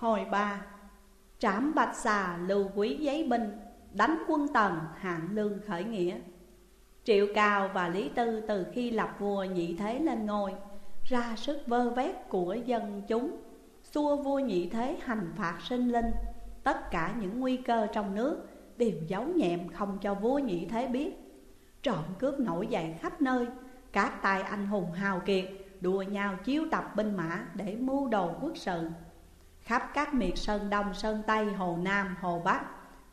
Hồi ba, Trảm bạch xà lưu quý giấy binh, Đánh quân tần hạng lương khởi nghĩa. Triệu Cao và Lý Tư từ khi lập vua nhị thế lên ngôi, Ra sức vơ vét của dân chúng. Xua vua nhị thế hành phạt sinh linh, Tất cả những nguy cơ trong nước Đều giấu nhẹm không cho vua nhị thế biết. Trộm cướp nổi dậy khắp nơi, Các tài anh hùng hào kiệt đùa nhau chiếu tập binh mã để mưu đồ quốc sự. Khắp các miệt Sơn Đông, Sơn Tây, Hồ Nam, Hồ Bắc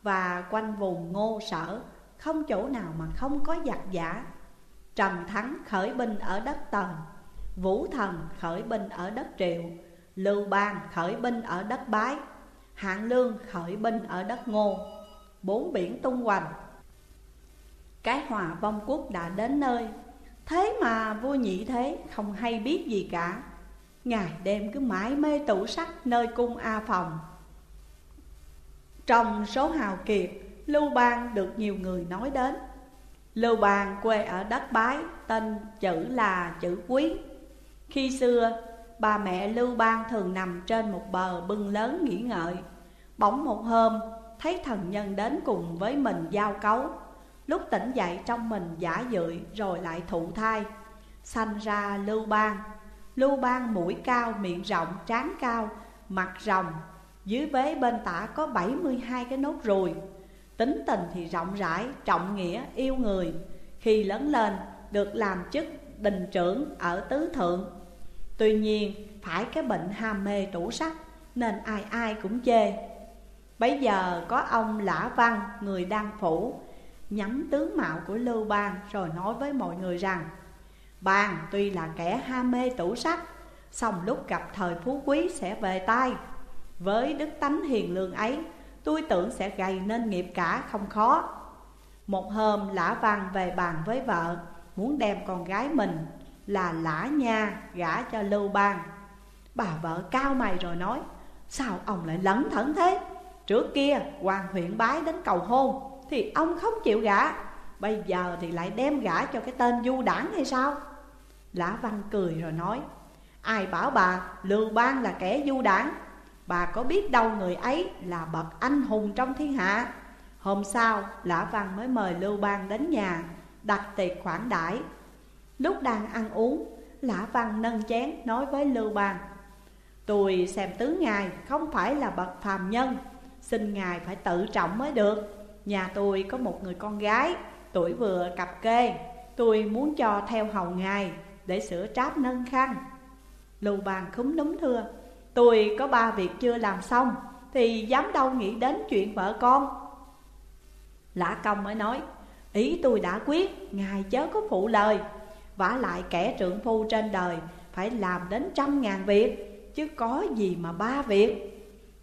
Và quanh vùng ngô sở. Không chỗ nào mà không có giặc giả. Trần Thắng khởi binh ở đất Tần Vũ Thần khởi binh ở đất Triệu Lưu Bang khởi binh ở đất Bái Hạng Lương khởi binh ở đất Ngô. Bốn biển tung hoành. Cái hòa vong quốc đã đến nơi. Thế mà vua nhị thế không hay biết gì cả. Ngày đêm cứ mãi mê tủ sách nơi cung A Phòng. Trong số hào kiệt, Lưu Bang được nhiều người nói đến. Lưu Bang quê ở đất Bái, tên chữ là chữ Quý. Khi xưa, bà mẹ Lưu Bang thường nằm trên một bờ bưng lớn nghỉ ngợi. Bỗng một hôm, thấy thần nhân đến cùng với mình giao cấu. Lúc tỉnh dậy trong mình giả dưỡi rồi lại thụ thai Sanh ra Lưu Bang. Lưu Bang mũi cao, miệng rộng, trán cao, mặt rồng. Dưới vế bên tả có 72 cái nốt ruồi. Tính tình thì rộng rãi, trọng nghĩa, yêu người. Khi lớn lên được làm chức đình trưởng ở tứ thượng. Tuy nhiên phải cái bệnh ham mê tủ sắc Nên ai ai cũng chê. Bây giờ có ông Lã Văn, người đang phủ Nhắm tướng mạo của Lưu Bang rồi nói với mọi người rằng bàn tuy là kẻ ham mê tủ sách Xong lúc gặp thời phú quý sẽ về tay. Với đức tánh hiền lương ấy, Tôi tưởng sẽ gầy nên nghiệp cả không khó. Một hôm, Lã Văn về bàn với vợ, Muốn đem con gái mình là Lã Nha gả cho Lưu Bang. Bà vợ cao mày rồi nói, Sao ông lại lấn thẫn thế? Trước kia, quan huyện bái đến cầu hôn Thì ông không chịu gả, Bây giờ thì lại đem gả cho cái tên du đảng hay sao? Lã Văn cười rồi nói, Ai bảo bà Lưu Bang là kẻ du đảng? Bà có biết đâu người ấy là bậc anh hùng trong thiên hạ? Hôm sau Lã Văn mới mời Lưu Bang đến nhà, Đặt tiệc khoản đãi. Lúc đang ăn uống Lã Văn nâng chén nói với Lưu Bang Tôi xem tướng ngài không phải là bậc phàm nhân, Xin ngài phải tự trọng mới được. Nhà tôi có một người con gái, Tuổi vừa cặp kê. Tôi muốn cho theo hầu ngài. Để sửa tráp nâng khăn. Lưu bàn khúm núm thưa, Tôi có ba việc chưa làm xong, Thì dám đâu nghĩ đến chuyện vợ con. Lã công mới nói, Ý tôi đã quyết, Ngài chớ có phụ lời. Vả lại kẻ trượng phu trên đời, Phải làm đến trăm ngàn việc, Chứ có gì mà ba việc.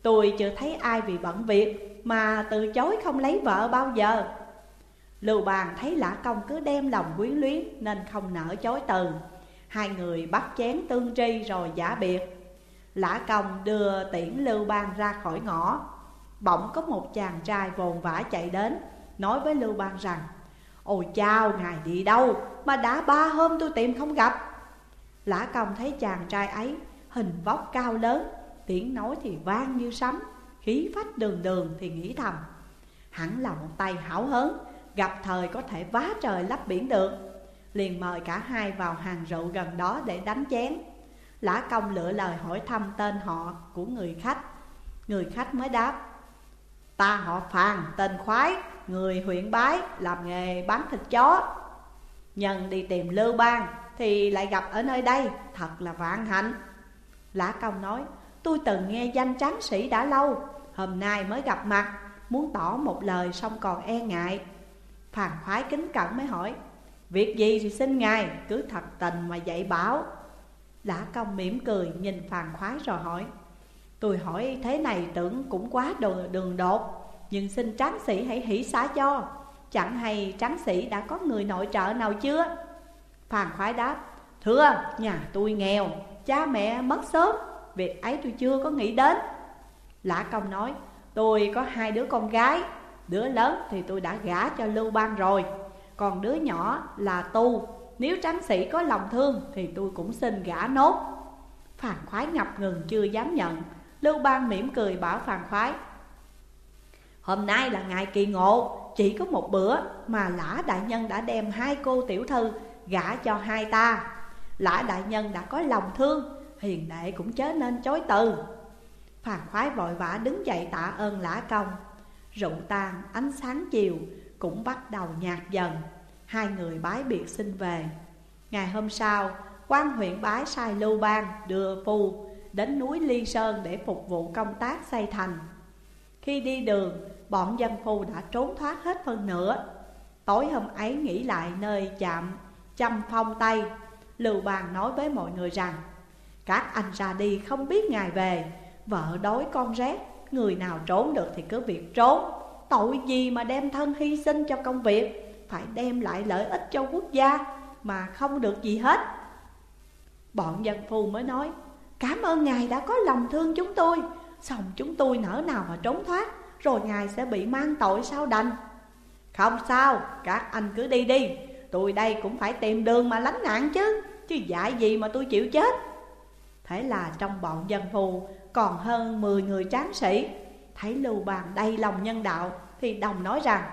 Tôi chưa thấy ai vì bận việc, Mà từ chối không lấy vợ bao giờ. Lưu bàn thấy lã công cứ đem lòng quyến luyến, Nên không nỡ chối từ. Hai người bắt chén tương tri rồi giả biệt. Lã công đưa tiễn Lưu Bang ra khỏi ngõ. Bỗng có một chàng trai vồn vã chạy đến, Nói với Lưu Bang rằng, Ôi chào ngài đi đâu? Mà đã ba hôm tôi tìm không gặp. Lã công thấy chàng trai ấy Hình vóc cao lớn, Tiếng nói thì vang như sấm, Khí phách đường đường thì nghĩ thầm. Hẳn là một tay hảo hớn, Gặp thời có thể vá trời lấp biển được. Liền mời cả hai vào hàng rượu gần đó để đánh chén. Lã công lựa lời hỏi thăm tên họ của người khách. Người khách mới đáp, Ta họ Phàn tên khoái, Người huyện Bái, làm nghề bán thịt chó. Nhân đi tìm Lưu Bang Thì lại gặp ở nơi đây, Thật là vạn hạnh. Lã công nói, Tôi từng nghe danh tráng sĩ đã lâu, Hôm nay mới gặp mặt, Muốn tỏ một lời xong còn e ngại. Phàn khoái kính cẩn mới hỏi Việc gì thì xin ngài cứ thật tình mà dạy bảo. Lã công mỉm cười nhìn phàn khoái rồi hỏi Tôi hỏi thế này tưởng cũng quá đường, đường đột Nhưng xin tráng sĩ hãy hỷ xá cho. Chẳng hay tráng sĩ đã có người nội trợ nào chưa? Phàn khoái đáp Thưa nhà tôi nghèo Cha mẹ mất sớm Việc ấy tôi chưa có nghĩ đến. Lã công nói Tôi có hai đứa con gái Đứa lớn thì tôi đã gả cho Lưu Bang rồi. Còn đứa nhỏ là tu. Nếu tráng sĩ có lòng thương Thì tôi cũng xin gả nốt. Phàn khoái ngập ngừng chưa dám nhận. Lưu Bang mỉm cười bảo Phàn Khoái, Hôm nay là ngày kỳ ngộ. Chỉ có một bữa mà Lã Đại Nhân đã đem hai cô tiểu thư gả cho hai ta. Lã Đại Nhân đã có lòng thương, Hiền đệ cũng chớ nên chối từ. Phàn khoái vội vã đứng dậy tạ ơn Lã Công. Rượu tan ánh sáng chiều cũng bắt đầu nhạt dần. Hai người bái biệt xin về. Ngày hôm sau, quan huyện bái sai Lưu Bang đưa phu đến núi Ly Sơn để phục vụ công tác xây thành. Khi đi đường, bọn dân phu đã trốn thoát hết phần nữa. Tối hôm ấy nghỉ lại nơi chạm chăm phong tay Lưu Bang nói với mọi người rằng, Các anh ra đi không biết ngày về, Vợ đói con rét, Người nào trốn được thì cứ việc trốn. Tội gì mà đem thân hy sinh cho công việc? Phải đem lại lợi ích cho quốc gia Mà không được gì hết. Bọn dân phu mới nói Cảm ơn ngài đã có lòng thương chúng tôi. Xong chúng tôi nỡ nào mà trốn thoát Rồi ngài sẽ bị mang tội sao đành? Không sao, các anh cứ đi đi. Tôi đây cũng phải tìm đường mà lánh nạn chứ Chứ dạy gì mà tôi chịu chết. Thế là trong bọn dân phù còn hơn 10 người tráng sĩ. Thấy Lưu Bàn đầy lòng nhân đạo, Thì đồng nói rằng,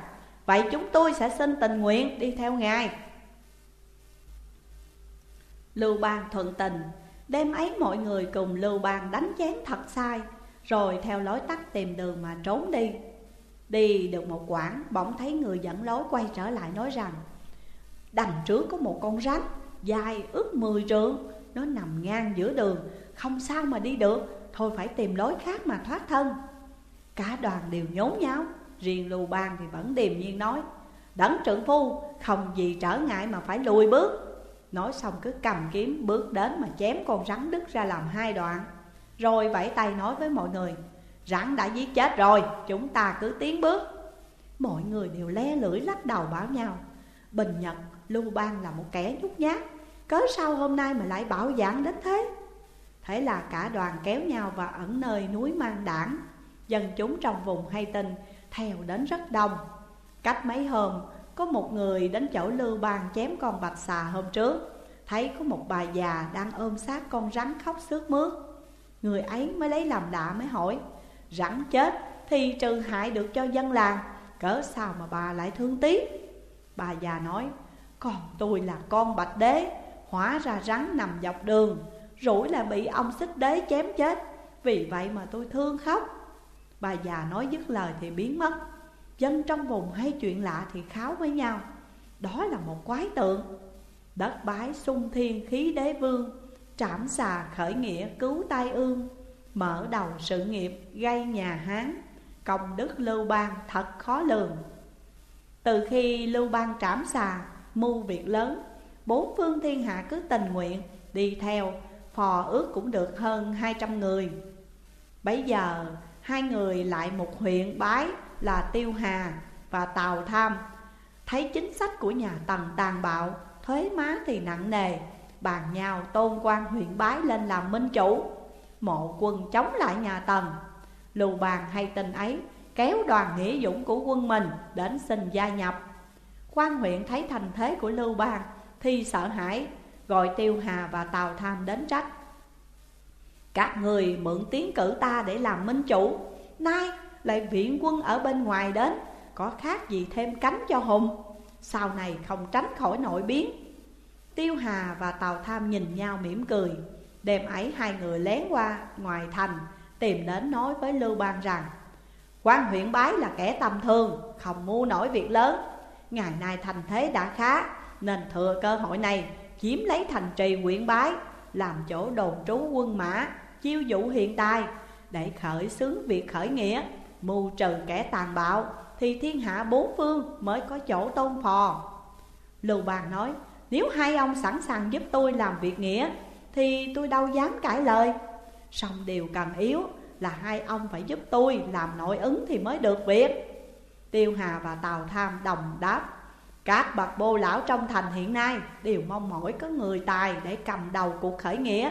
Vậy chúng tôi sẽ xin tình nguyện đi theo ngài. Lưu Bang thuận tình. Đêm ấy mọi người cùng Lưu Bang đánh chén thật sai, Rồi theo lối tắt tìm đường mà trốn đi. Đi được một quãng, Bỗng thấy người dẫn lối quay trở lại nói rằng, Đằng trước có một con rắn, Dài ước 10 trượng, Nó nằm ngang giữa đường, Không sao mà đi được, Thôi phải tìm lối khác mà thoát thân. Cả đoàn đều nhốn nháo. Riêng Lưu Bang thì vẫn điềm nhiên nói Đấng trưởng phu không gì trở ngại mà phải lùi bước. Nói xong cứ cầm kiếm bước đến mà chém con rắn đứt ra làm hai đoạn. Rồi vẫy tay nói với mọi người Rắn đã giết chết rồi, chúng ta cứ tiến bước. Mọi người đều le lưỡi lắc đầu bảo nhau. Bình Nhật, Lưu Bang là một kẻ nhút nhát Cớ sao hôm nay mà lại bảo giảng đến thế? Thế là cả đoàn kéo nhau và ẩn nơi núi mang đảng. Dân chúng trong vùng hay tin theo đến rất đông. Cách mấy hôm, có một người đến chỗ Lưu Bang chém con bạch xà hôm trước. Thấy có một bà già đang ôm sát con rắn khóc sướt mướt. Người ấy mới lấy làm lạ mới hỏi, Rắn chết thì trừ hại được cho dân làng Cỡ sao mà bà lại thương tiếc? Bà già nói, Còn tôi là con bạch đế, Hóa ra rắn nằm dọc đường, Rủi là bị ông xích đế chém chết. Vì vậy mà tôi thương khóc. Bà già nói dứt lời thì biến mất. Dân trong vùng hay chuyện lạ thì kháo với nhau. Đó là một quái tượng. Đất bái sung thiên khí đế vương, Trảm xà khởi nghĩa cứu tai ương, Mở đầu sự nghiệp gây nhà Hán, Công đức Lưu Bang thật khó lường. Từ khi Lưu Bang trảm xà, Mưu việc lớn, Bốn phương thiên hạ cứ tình nguyện, Đi theo, Phò ước cũng được hơn 200 người. Bây giờ hai người lại một huyện bái là Tiêu Hà và Tào Tham. Thấy chính sách của nhà Tần tàn bạo, Thuế má thì nặng nề, Bàn nhau tôn quan huyện bái lên làm minh chủ. Mộ quân chống lại nhà Tần. Lưu bàn hay tin ấy, Kéo đoàn nghĩa dũng của quân mình đến xin gia nhập. Quan huyện thấy thành thế của Lưu Bang Thì sợ hãi, Gọi Tiêu Hà và Tào Tham đến trách. Các người mượn tiếng cử ta để làm minh chủ. Nay lại viện quân ở bên ngoài đến, Có khác gì thêm cánh cho hùng. Sau này không tránh khỏi nội biến. Tiêu Hà và Tào Tham nhìn nhau mỉm cười. Đêm ấy hai người lén qua ngoài thành, Tìm đến nói với Lưu Bang rằng, quan huyện bái là kẻ tầm thường, Không mua nổi việc lớn. Ngày nay thành thế đã khá, Nên thừa cơ hội này, Chiếm lấy thành trì huyện bái, Làm chỗ đồn trú quân mã. Chiêu dụ hiện tài Để khởi xướng việc khởi nghĩa, mù trừ kẻ tàn bạo Thì thiên hạ bốn phương mới có chỗ tôn phò. Lưu Bàn nói, Nếu hai ông sẵn sàng giúp tôi làm việc nghĩa, Thì tôi đâu dám cãi lời. Song điều cần yếu là hai ông phải giúp tôi làm nội ứng thì mới được việc. Tiêu Hà và Tào Tham đồng đáp, Các bậc bô lão trong thành hiện nay đều mong mỏi có người tài để cầm đầu cuộc khởi nghĩa.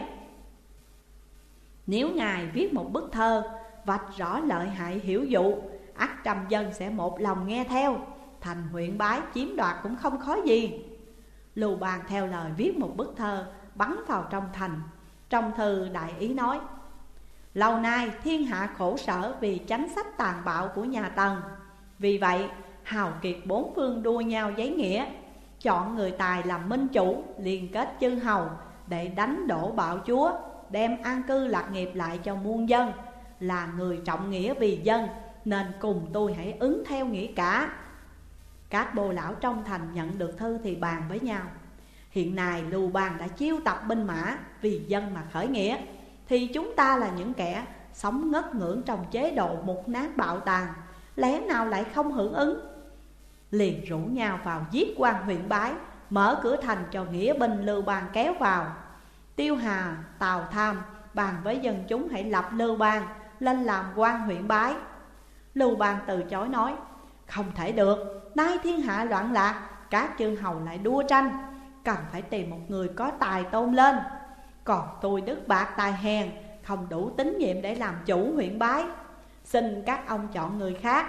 Nếu Ngài viết một bức thơ, vạch rõ lợi hại hiểu dụ, ắt trăm dân sẽ một lòng nghe theo, Thành huyện bái chiếm đoạt cũng không khó gì. Lưu Bang theo lời viết một bức thơ bắn vào trong thành. Trong thư đại ý nói, Lâu nay thiên hạ khổ sở vì chánh sách tàn bạo của nhà Tần. Vì vậy, hào kiệt bốn phương đua nhau giấy nghĩa, Chọn người tài làm minh chủ, liên kết chư hầu Để đánh đổ bạo chúa. Đem an cư lạc nghiệp lại cho muôn dân, Là người trọng nghĩa vì dân, Nên cùng tôi hãy ứng theo nghĩa cả. Các bồ lão trong thành nhận được thư thì bàn với nhau. Hiện nay Lưu Bang đã chiêu tập binh mã vì dân mà khởi nghĩa, Thì chúng ta là những kẻ sống ngất ngưỡng trong chế độ một nát bạo tàn, Lẽ nào lại không hưởng ứng? Liền rủ nhau vào giết quan huyện bái, Mở cửa thành cho nghĩa binh Lưu Bang kéo vào. Tiêu Hà, Tào Tham bàn với dân chúng hãy lập Lưu Bang lên làm quan huyện bái. Lưu Bang từ chối nói Không thể được, nay thiên hạ loạn lạc Các chư hầu lại đua tranh Cần phải tìm một người có tài tôn lên. Còn tôi đức bạc tài hèn Không đủ tín nhiệm để làm chủ huyện bái. Xin các ông chọn người khác.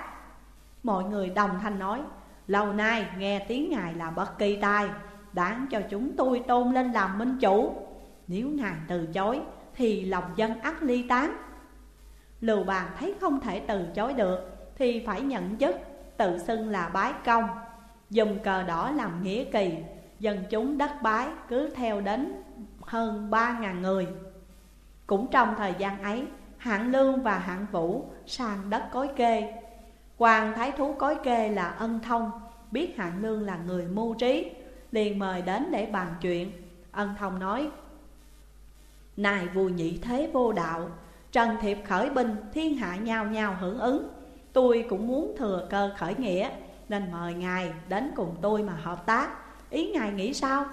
Mọi người đồng thanh nói Lâu nay nghe tiếng ngài là bất kỳ tài Đáng cho chúng tôi tôn lên làm minh chủ. Nếu ngài từ chối, Thì lòng dân ắt ly tán. Lưu bàn thấy không thể từ chối được, Thì phải nhận chức, Tự xưng là bái công. Dùng cờ đỏ làm nghĩa kỳ, Dân chúng đất bái cứ theo đến hơn ba ngàn người. Cũng trong thời gian ấy, Hạng Lương và Hạng Vũ sang đất cối kê. Hoàng Thái Thú cối kê là ân thông, Biết Hạng Lương là người mưu trí, Liền mời đến để bàn chuyện. Ân thông nói này vua nhị thế vô đạo, Trần Thiệp khởi binh, thiên hạ nhau nhau hưởng ứng. Tôi cũng muốn thừa cơ khởi nghĩa, Nên mời ngài đến cùng tôi mà hợp tác. Ý ngài nghĩ sao?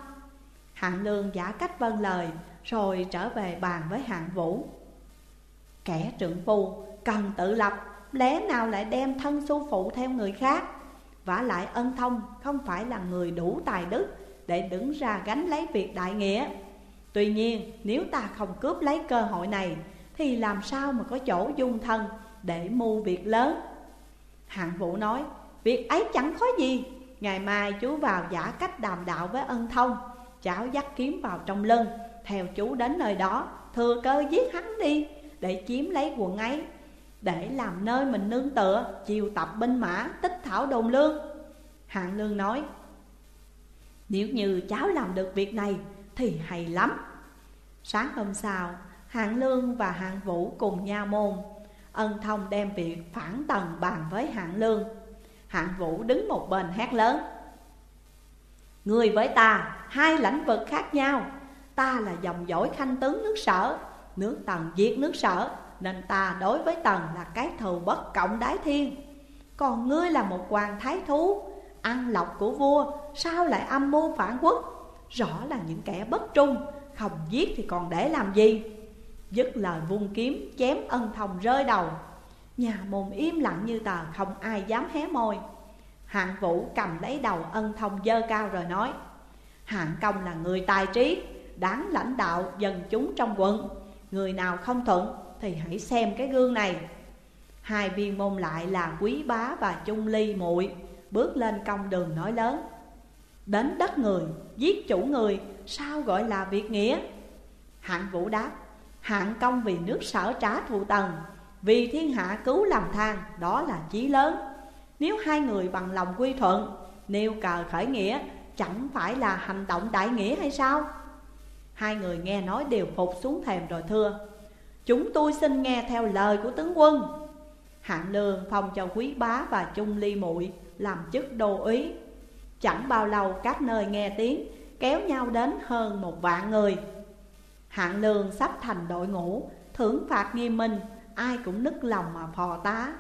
Hạng lương giả cách vâng lời, Rồi trở về bàn với hạng vũ. Kẻ trượng phu, cần tự lập, Lẽ nào lại đem thân su phụ theo người khác? Vả lại ân thông, không phải là người đủ tài đức Để đứng ra gánh lấy việc đại nghĩa. Tuy nhiên, nếu ta không cướp lấy cơ hội này, Thì làm sao mà có chỗ dung thân để mưu việc lớn? Hạng vũ nói, Việc ấy chẳng khó gì. Ngày mai chú vào giả cách đàm đạo với ân thông, Cháu dắt kiếm vào trong lưng, Theo chú đến nơi đó, Thừa cơ giết hắn đi, Để chiếm lấy quần ấy, Để làm nơi mình nương tựa Chiều tập binh mã, tích thảo đồn lương. Hạng lương nói, Nếu như cháu làm được việc này thì hay lắm. Sáng hôm sau, Hạng lương và hạng vũ cùng nha môn. Ân thông đem việc phản tần bàn với hạng lương. Hạng vũ đứng một bên hét lớn. Người với ta, hai lãnh vực khác nhau. Ta là dòng dõi khanh tướng nước sở, Nước tần diệt nước sở, Nên ta đối với tần là cái thù bất cộng đái thiên. Còn ngươi là một hoàng thái thú, Ăn lộc của vua, Sao lại âm mưu phản quốc? Rõ là những kẻ bất trung, Không giết thì còn để làm gì? Dứt lời vung kiếm, chém ân thông rơi đầu. Nhà môn im lặng như tờ, không ai dám hé môi. Hạng vũ cầm lấy đầu ân thông dơ cao rồi nói, Hạng công là người tài trí, Đáng lãnh đạo dân chúng trong quận. Người nào không thuận thì hãy xem cái gương này. Hai viên môn lại là quý bá và trung ly muội Bước lên công đường nói lớn Đến đất người, giết chủ người Sao gọi là việc nghĩa? Hạng vũ đáp Hạng công vì nước sở trả thù tần vì thiên hạ cứu làm than Đó là chí lớn. Nếu hai người bằng lòng quy thuận Nêu cờ khởi nghĩa Chẳng phải là hành động đại nghĩa hay sao? Hai người nghe nói đều phục xuống thềm rồi thưa Chúng tôi xin nghe theo lời của tướng quân. Hạng lương phong cho quý bá và trung ly muội Làm chức đô úy. Chẳng bao lâu các nơi nghe tiếng, Kéo nhau đến hơn một vạn người. Hạng lương sắp thành đội ngũ, Thưởng phạt nghiêm minh, ai cũng nức lòng mà phò tá.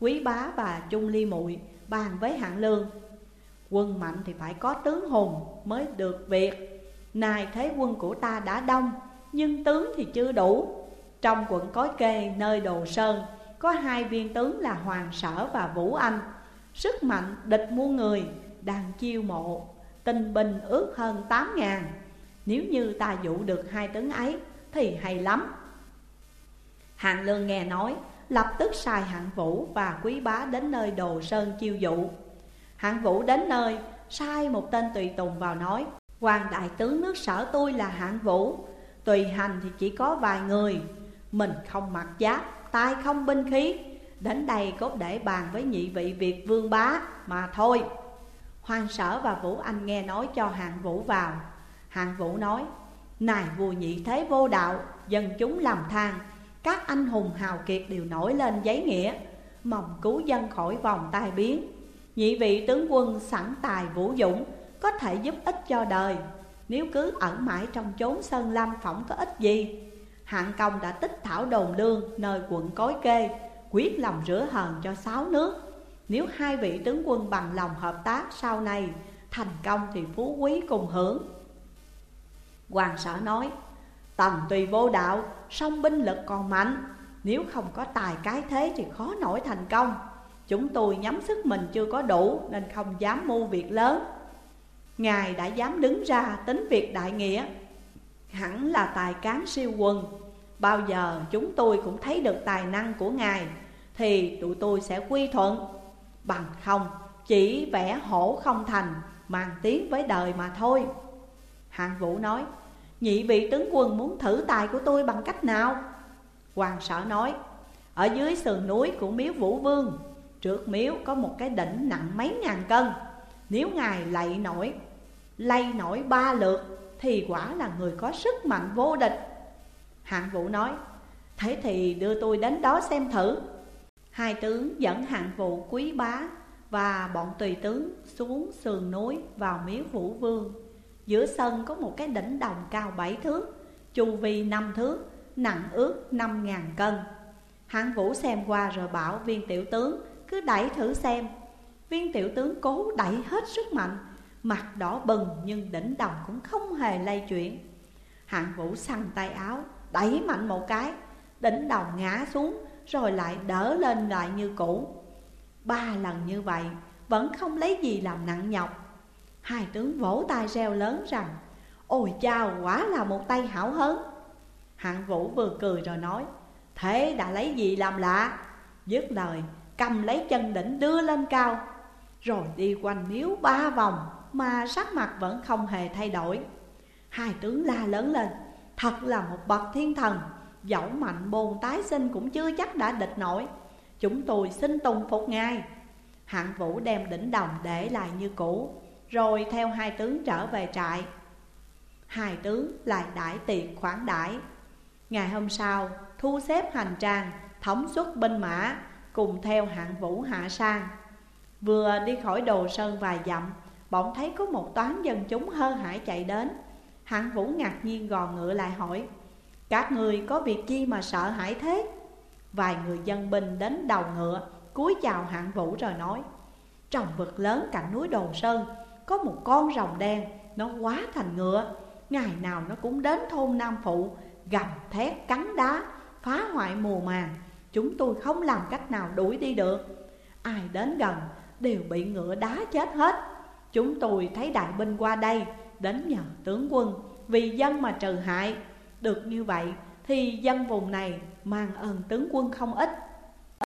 Quý bá và Trung Ly muội bàn với hạng lương Quân mạnh thì phải có tướng hùng mới được việc. Nay thế quân của ta đã đông, Nhưng tướng thì chưa đủ. Trong quận Cối Kê nơi Đồ Sơn, Có hai viên tướng là Hoàng Sở và Vũ Anh. Sức mạnh địch muôn người đang chiêu mộ tình bình ước hơn tám ngàn. Nếu như ta dụ được hai tướng ấy Thì hay lắm. Hạng Lương nghe nói Lập tức sai hạng vũ và quý bá đến nơi đồ sơn chiêu dụ. Hạng vũ đến nơi sai một tên tùy tùng vào nói Hoàng đại tướng nước sở tôi là hạng vũ. Tùy hành thì chỉ có vài người. Mình không mặc giáp, tay không binh khí. Đến đây cốt để bàn với nhị vị Việt vương bá mà thôi. Hoàng sở và Vũ Anh nghe nói cho hạng Vũ vào. Hạng Vũ nói Này vua nhị thế vô đạo, dân chúng làm than Các anh hùng hào kiệt đều nổi lên giấy nghĩa Mong cứu dân khỏi vòng tai biến. Nhị vị tướng quân sẵn tài vũ dũng Có thể giúp ích cho đời. Nếu cứ ẩn mãi trong chốn sơn lâm phỏng có ích gì? Hạng công đã tích thảo đồn lương nơi quận cối kê Quyết lòng rửa hờn cho sáu nước. Nếu hai vị tướng quân bằng lòng hợp tác sau này Thành công thì phú quý cùng hưởng. Hoàng sở nói Tần tùy vô đạo, song binh lực còn mạnh. Nếu không có tài cái thế thì khó nổi thành công. Chúng tôi nhắm sức mình chưa có đủ Nên không dám mưu việc lớn. Ngài đã dám đứng ra tính việc đại nghĩa. Hẳn là tài cán siêu quần. Bao giờ chúng tôi cũng thấy được tài năng của Ngài Thì tụi tôi sẽ quy thuận. Bằng không, chỉ vẽ hổ không thành, Mang tiếng với đời mà thôi. Hạng Vũ nói, Nhị vị tướng quân muốn thử tài của tôi bằng cách nào? Hoàng sở nói, Ở dưới sườn núi của miếu Vũ Vương, Trước miếu có một cái đỉnh nặng mấy ngàn cân. Nếu ngài lạy nổi, Lay nổi ba lượt, Thì quả là người có sức mạnh vô địch. Hạng vũ nói, Thế thì đưa tôi đến đó xem thử. Hai tướng dẫn hạng vũ quý bá Và bọn tùy tướng xuống sườn núi vào miếu vũ vương. Giữa sân có một cái đỉnh đồng cao bảy thước, Chu vi năm thước, Nặng ước năm ngàn cân. Hạng vũ xem qua rồi bảo viên tiểu tướng, Cứ đẩy thử xem. Viên tiểu tướng cố đẩy hết sức mạnh, Mặt đỏ bừng nhưng đỉnh đồng cũng không hề lay chuyển. Hạng vũ săn tay áo, Đẩy mạnh một cái, Đỉnh đồng ngã xuống rồi lại đỡ lên lại như cũ. Ba lần như vậy, Vẫn không lấy gì làm nặng nhọc. Hai tướng vỗ tay reo lớn rằng, Ôi, chao, quả là một tay hảo hớn. Hạng vũ vừa cười rồi nói, Thế đã lấy gì làm lạ? Dứt lời, cầm lấy chân đỉnh đưa lên cao. Rồi đi quanh miếu ba vòng Mà sắc mặt vẫn không hề thay đổi. Hai tướng la lớn lên, Thật là một bậc thiên thần Dẫu mạnh bồn tái sinh cũng chưa chắc đã địch nổi. Chúng tôi xin tùng phục ngài. Hạng vũ đem đỉnh đồng để lại như cũ, Rồi theo hai tướng trở về trại. Hai tướng lại đãi tiệc khoản đãi. Ngày hôm sau, thu xếp hành trang, Thống suất binh mã, Cùng theo hạng vũ hạ sang. Vừa đi khỏi đồ sơn vài dặm, Bỗng thấy có một toán dân chúng hơ hải chạy đến. Hạng vũ ngạc nhiên gò ngựa lại hỏi các người có việc chi mà sợ hãi thế? Vài người dân binh đến đầu ngựa, cúi chào hạng vũ rồi nói Trong vực lớn cạnh núi Đồ Sơn, Có một con rồng đen, Nó quá thành ngựa. Ngày nào nó cũng đến thôn Nam Phụ, Gầm thét cắn đá, Phá hoại mùa màng. Chúng tôi không làm cách nào đuổi đi được. Ai đến gần đều bị ngựa đá chết hết. Chúng tôi thấy đại binh qua đây, đến nhờ tướng quân, vì dân mà trừ hại. Được như vậy thì dân vùng này mang ơn tướng quân không ít.